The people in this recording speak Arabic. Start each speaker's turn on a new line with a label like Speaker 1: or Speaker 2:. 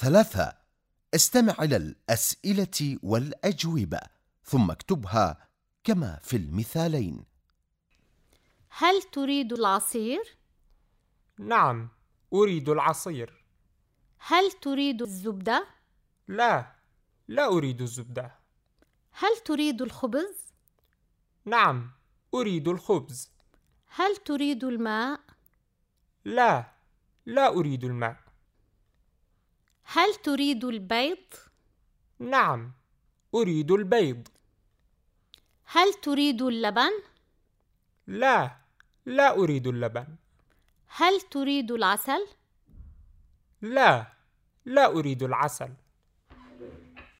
Speaker 1: ثلاثة استمع إلى الأسئلة والأجوبة ثم اكتبها كما في المثالين
Speaker 2: هل تريد العصير؟
Speaker 3: نعم أريد العصير
Speaker 2: هل تريد الزبدة؟
Speaker 3: لا لا أريد الزبدة
Speaker 2: هل تريد الخبز؟
Speaker 3: نعم أريد الخبز
Speaker 2: هل تريد الماء؟
Speaker 3: لا لا أريد الماء
Speaker 2: هل تريد البيض؟
Speaker 3: نعم أريد البيض
Speaker 2: هل تريد اللبن؟
Speaker 3: لا لا أريد اللبن
Speaker 2: هل تريد العسل؟
Speaker 3: لا لا أريد العسل